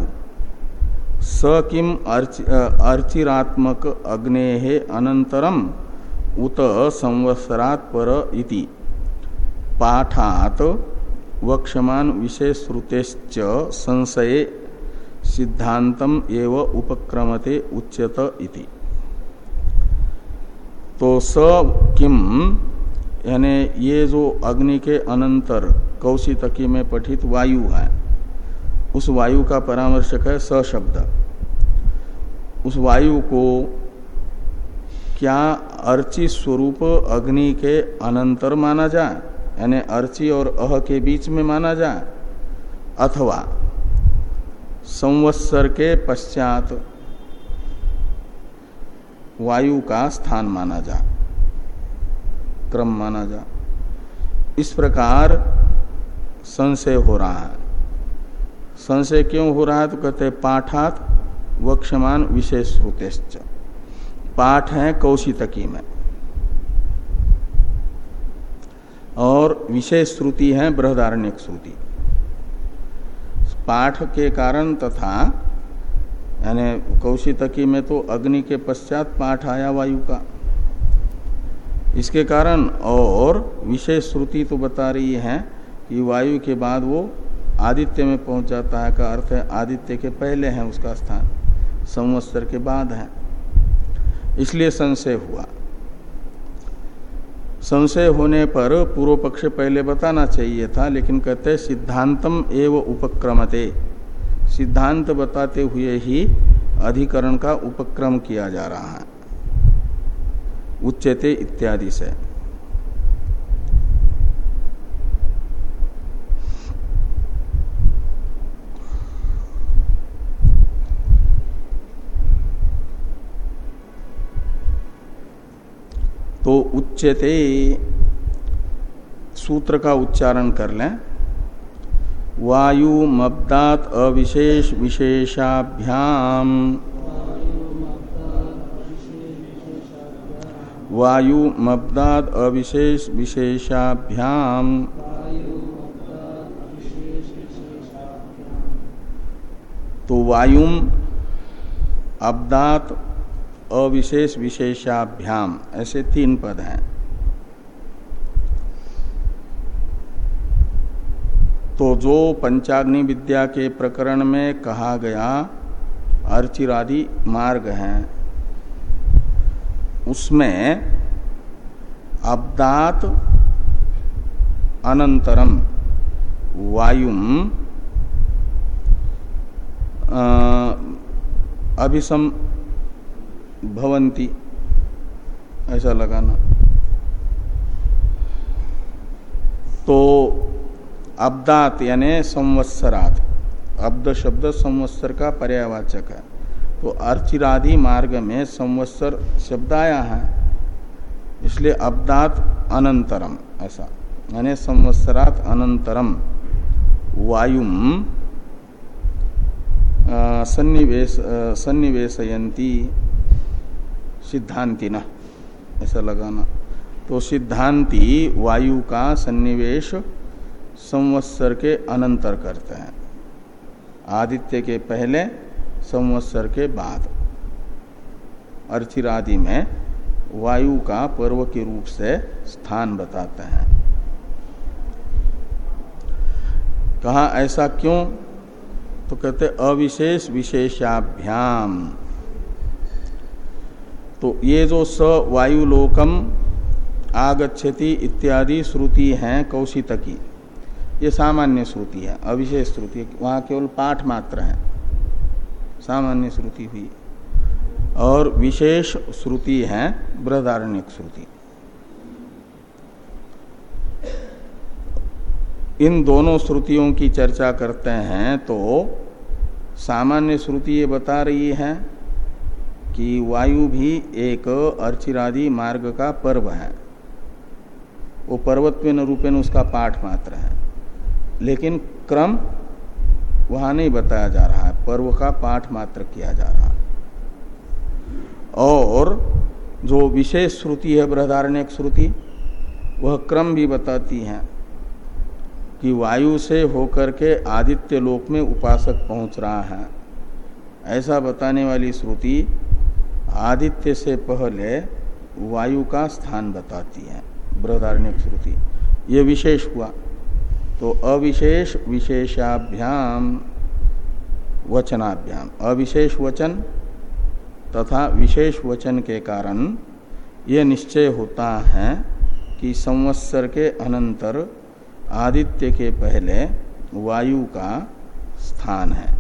स किम अर्चिरात्मक अग्ने अनंतरम उत संवत्सरात पर इति। पाठात वक्षमान विशेष श्रुतेश्च संशये सिद्धांतम एव उपक्रमते उच्यत इति। तो स किम यानी ये जो अग्नि के अनंतर कौशितकी में पठित वायु है उस वायु का परामर्शक है स शब्द। उस वायु को क्या अर्ची स्वरूप अग्नि के अनंतर माना जाए, यानी अर्ची और अह के बीच में माना जाए, अथवा संवत्सर के पश्चात वायु का स्थान माना जा क्रम माना जा इस प्रकार संशय हो रहा है। संशय क्यों हो रहा है? तो कहते पाठात वक्षमान विशेष श्रुतेश्च पाठ है कौशितकी में और विशेष श्रुति है, बृहदारण्यक श्रुति। पाठ के कारण तथा, यानी कौशितकी में तो अग्नि के पश्चात पाठ आया वायु का। इसके कारण और विशेष श्रुति तो बता रही है कि वायु के बाद वो आदित्य में पहुँच जाता है का अर्थ है आदित्य के पहले है उसका स्थान, संवत्सर के बाद है। इसलिए संशय हुआ। संशय होने पर पूर्व पक्ष पहले बताना चाहिए था, लेकिन कहते सिद्धांतम एव उपक्रमते। सिद्धांत बताते हुए ही अधिकरण का उपक्रम किया जा रहा है। उच्चते इत्यादि से। तो उच्चते सूत्र का उच्चारण कर लें। वायु मब्दात अविशेष विशेषाभ्याम। वायु मब्दात अविशेष विशेषाभ्याम। तो वायुम अब्दात अविशेष विशेषाभ्याम। ऐसे तीन पद हैं। तो जो पंचाग्नि विद्या के प्रकरण में कहा गया, अर्चिरादि मार्ग हैं। उसमें अब्दात अनंतरम वायुम अभिसम भवंती ऐसा लगाना। तो अब्दात यानी संवत्सरात। अब्द शब्द संवत्सर का पर्यावाचक है। तो अर्चिराधि मार्ग में संवत्सर शब्द आया है। इसलिए अब्दात अनंतरम, ऐसा। यानी संवत्सरात अनंतरम। वायुम सन्निवेश सन्निवेशयंती सिद्धांति न ऐसा लगाना। तो सिद्धांति वायु का सन्निवेश संवत्सर के अनंतर करते हैं। आदित्य के पहले, संवत्सर के बाद। अर्चिरादि में वायु का पर्व के रूप से स्थान बताते हैं। कहा, ऐसा क्यों? तो कहते, अविशेष विशेषाभ्याम। तो ये जो स वायुलोकम, आगच्छति इत्यादि श्रुति हैं कौशित की। ये सामान्य श्रुति है, अविशेष श्रुति वहाँ केवल पाठ मात्र है। सामान्य श्रुति हुई। और विशेष श्रुति है बृहदारण्यक श्रुति। इन दोनों श्रुतियों की चर्चा करते हैं तो सामान्य श्रुति ये बता रही है कि वायु भी एक अर्चिरादि मार्ग का पर्व है। वो पर्वत्व रूपेण उसका पाठ मात्र है। लेकिन क्रम वहाँ नहीं बताया जा रहा है। पर्व का पाठ मात्र किया जा रहा है। और जो विशेष श्रुति है बृहदारण्य श्रुति, वह क्रम भी बताती है कि वायु से होकर के आदित्य लोक में उपासक पहुँच रहा है। ऐसा बताने वाली श्रुति आदित्य से पहले वायु का स्थान बताती है बृहदारण्य श्रुति। ये विशेष हुआ। तो अविशेष विशेषाभ्याम, वचनाभ्याम। अविशेष वचन तथा विशेष वचन के कारण ये निश्चय होता है कि संवत्सर के अनंतर आदित्य के पहले वायु का स्थान है।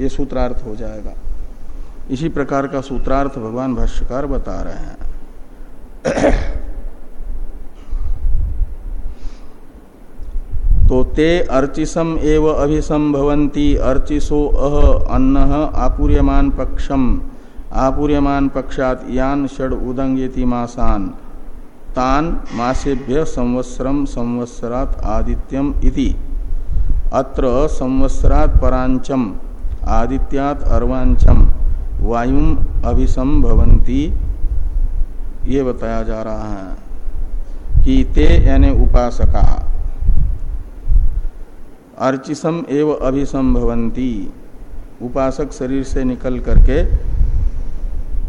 ये सूत्रार्थ हो जाएगा। इसी प्रकार का सूत्रार्थ भगवान भाष्यकार बता रहे हैं। तो ते अर्चिसम एव अभिसंभवंती अर्चिसो अह अन्न आपूर्यमान पक्षम, आपूर्यमान पक्षात यान षड उदंगेति मासान, तान मासेभ्य संवत्सरम संवत्सरात आदित्यम इति। अत्र संवत्सरात परांचम आदित्यात अर्वांचम वायुम अभिसंभवंती ये बताया जा रहा है कि ते यानी उपासका। अर्चिसम एव अभिसंभवंती उपासक शरीर से निकल करके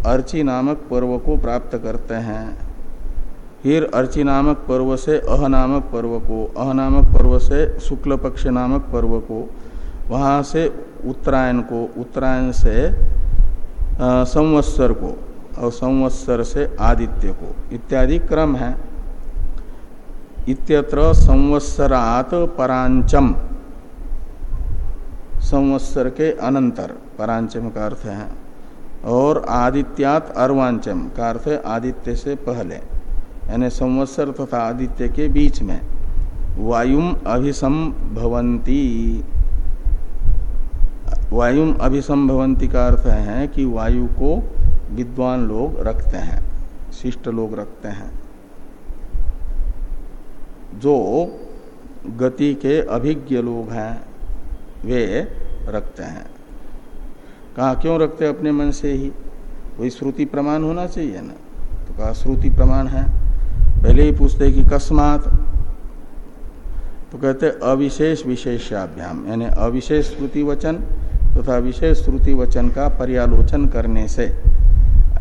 अर्ची नामक पर्व को प्राप्त करते हैं। फिर अर्ची नामक पर्व से अह नामक पर्व को, अह नामक पर्व से शुक्ल पक्ष नामक पर्व को, वहाँ से उत्तरायण को, उत्तरायण से संवत्सर को और संवत्सर से आदित्य को। इत्यादि क्रम है। इत्यत्र संवत्सरात परांचम संवत्सर के अनंतर परांचम का अर्थ है। और आदित्यात अर्वांचम का अर्थ आदित्य से पहले। यानी संवत्सर तथा आदित्य के बीच में। वायुम अभिसंभवंती वायुम अभिसंभवंती का अर्थ है कि वायु को विद्वान लोग रखते हैं, शिष्ट लोग रखते हैं, जो गति के अभिज्ञ लोग हैं, वे रखते हैं। कहा, क्यों रखते अपने मन से ही? कोई श्रुति प्रमाण होना चाहिए ना? तो कहा, श्रुति प्रमाण है। पहले ही पूछते कि कस्मात? तो कहते अविशेष विशेषाभ्याम यानी अविशेष श्रुति वचन तथा विशेष श्रुति वचन का पर्यालोचन करने से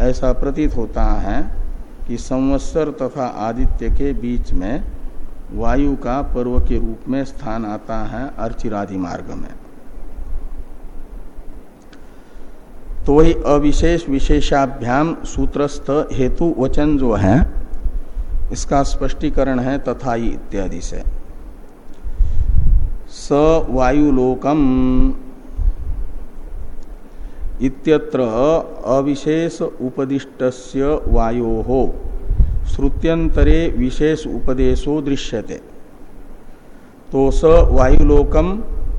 ऐसा प्रतीत होता है कि संवत्सर तथा आदित्य के बीच में वायु का पर्व के रूप में स्थान आता है अर्चिरादि मार्ग में। तो वही अविशेष विशेषाभ्याम सूत्रस्थ हेतु वचन जो है, इसका स्पष्टीकरण है तथा इत्यादि से। स वायुलोकम इत्यत्र अविशेष उपदिष्टस्य वायो। हो श्रुत्यंतरे विशेष उपदेशो दृश्यते। तो स वायुलोकम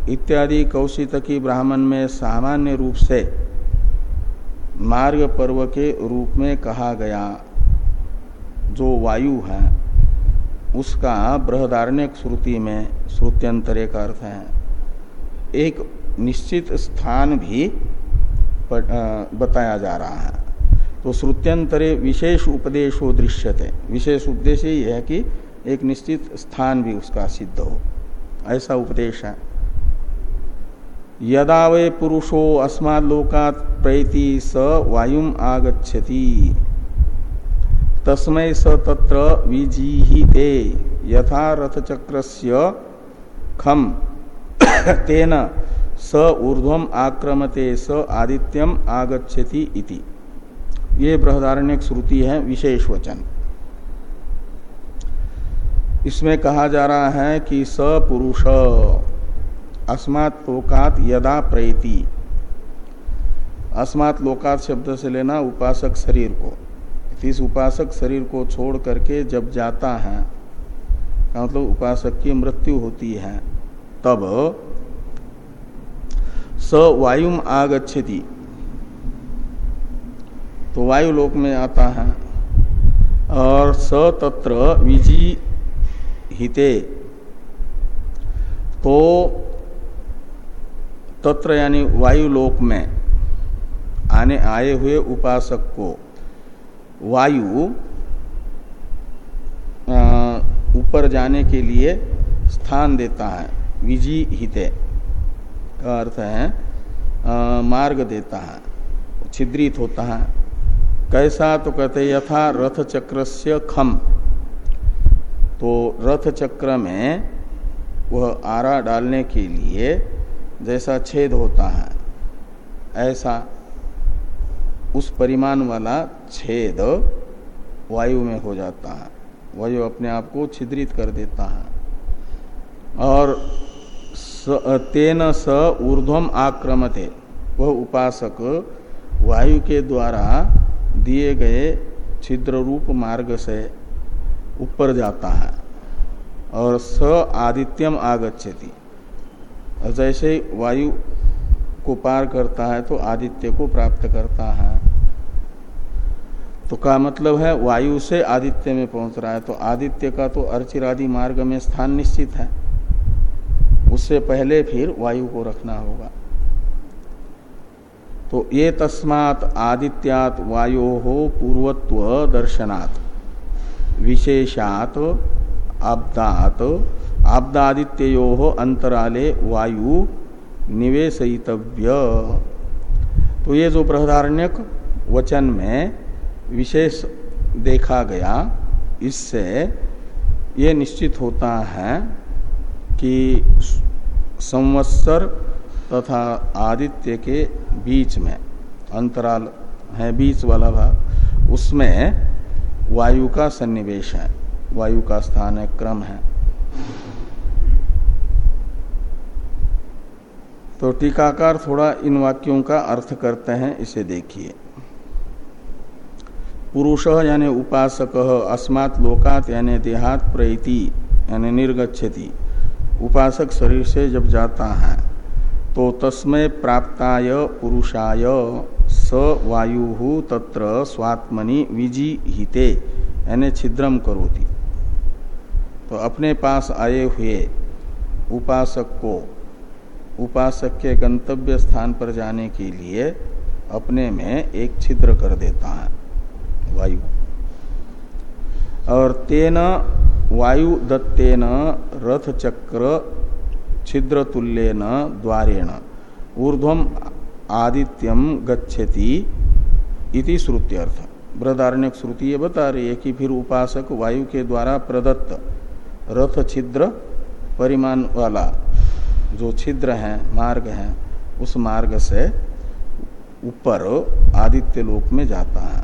इत्यादि कौशितकी ब्राह्मण में सामान्य रूप से मार्ग पर्व के रूप में कहा गया जो वायु है, उसका बृहदारण्य श्रुति में श्रुत्यंतरे का अर्थ है। एक निश्चित स्थान भी बताया जा रहा है। तो श्रुत्यंतरे विशेष उपदेशो दृश्यते। विशेष उपदेश यही है कि एक निश्चित स्थान भी उसका सिद्ध हो। ऐसा उपदेश है। यदा वे पुरुषो अस्मालोकात प्रैति स वायुम आगछति तस्मै स तत्र विजीहिते। यथा रथचक्रस्य खम। तेन स ऊर्ध्वम आक्रमते स आदित्यम आगछति इति। ये बृहदारण्य श्रुति है, विशेष वचन। इसमें कहा जा रहा है कि स पुरुष, अस्मात् लोकात यदा प्रेति। अस्मात् लोकात शब्द से लेना उपासक शरीर को। इस उपासक शरीर को छोड़ करके जब जाता है मतलब उपासक की मृत्यु होती है, तब स वायुम आगछति तो वायु लोक में आता है। और स तत्र विजी हिते तो तत्र यानी वायु लोक में आने आए हुए उपासक को वायु ऊपर जाने के लिए स्थान देता है। विजी हिते अर्थ है आ, मार्ग देता है छिद्रित होता है। कैसा तो कहते यथा रथ चक्र से खम। तो रथ चक्र में वह आरा डालने के लिए जैसा छेद होता है ऐसा उस परिमाण वाला छेद वायु में हो जाता है। वायु अपने आप को छिद्रित कर देता है। और तेन स ऊर्ध्वम आक्रमते। वह उपासक वायु के द्वारा दिए गए छिद्र रूप मार्ग से ऊपर जाता है और स आदित्यम आगच्छति। जैसे वायु को पार करता है तो आदित्य को प्राप्त करता है। तो का मतलब है, वायु से आदित्य में पहुँच रहा है तो आदित्य का तो अर्चिरादि मार्ग में स्थान निश्चित है। उससे पहले फिर वायु को रखना होगा। तो ये तस्मात आदित्यात वायो हो पूर्वत्व दर्शनात्। विशेषात आब्दात। आब्दादित्यो हो अंतराले वायु निवेशितव्य तो ये जो बृहदारण्यक वचन में विशेष देखा गया, इससे ये निश्चित होता है कि संवत्सर तथा आदित्य के बीच में, अंतराल है, बीच वाला भाग, उसमें वायु का सन्निवेश है, वायु का स्थान है, क्रम है। तो टीकाकार थोड़ा इन वाक्यों का अर्थ करते हैं, इसे देखिए। पुरुष यानी उपासक, अस्मात् लोकात यानी देहात प्रति, यानी निर्गछति उपासक शरीर से जब जाता है तो तस्मय प्राप्ताय पुरुषाय स वायु तत्र स्वात्मनि विजी हिते यानी छिद्रम करोति। तो अपने पास आए हुए उपासक को, उपासक के गंतव्य स्थान पर जाने के लिए अपने में एक छिद्र कर देता है, वायु। और तेन वायु दत्तेन रथ चक्र छिद्र तुल्यन द्वारेण। ऊर्ध्वम आदित्यम गच्छति इति श्रुत्यर्थ। बृहदारण्य श्रुति ये बता रही है कि फिर उपासक वायु के द्वारा प्रदत्त रथ छिद्र परिमाण वाला जो छिद्र है, मार्ग है, उस मार्ग से ऊपर आदित्य लोक में जाता है।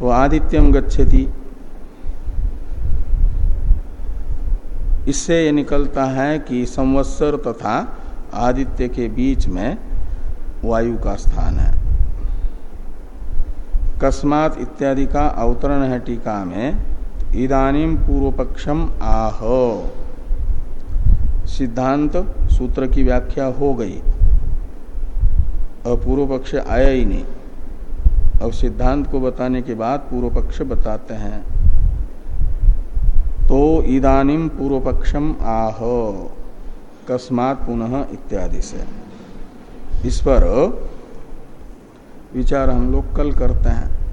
तो आदित्यम गच्छति। इससे ये निकलता है कि संवत्सर तथा आदित्य के बीच में वायु का स्थान है। कस्मात इत्यादि का अवतरण है टीका में इदानीम पूर्व पक्षम आह। सिद्धांत सूत्र की व्याख्या हो गई। पूर्व पक्ष आया ही नहीं। अब सिद्धांत को बताने के बाद पूर्व पक्ष बताते हैं। तो इदानिम पूर्व पक्षम आह, कस्मात पुनः इत्यादि से। इस पर विचार हम लोग कल करते हैं।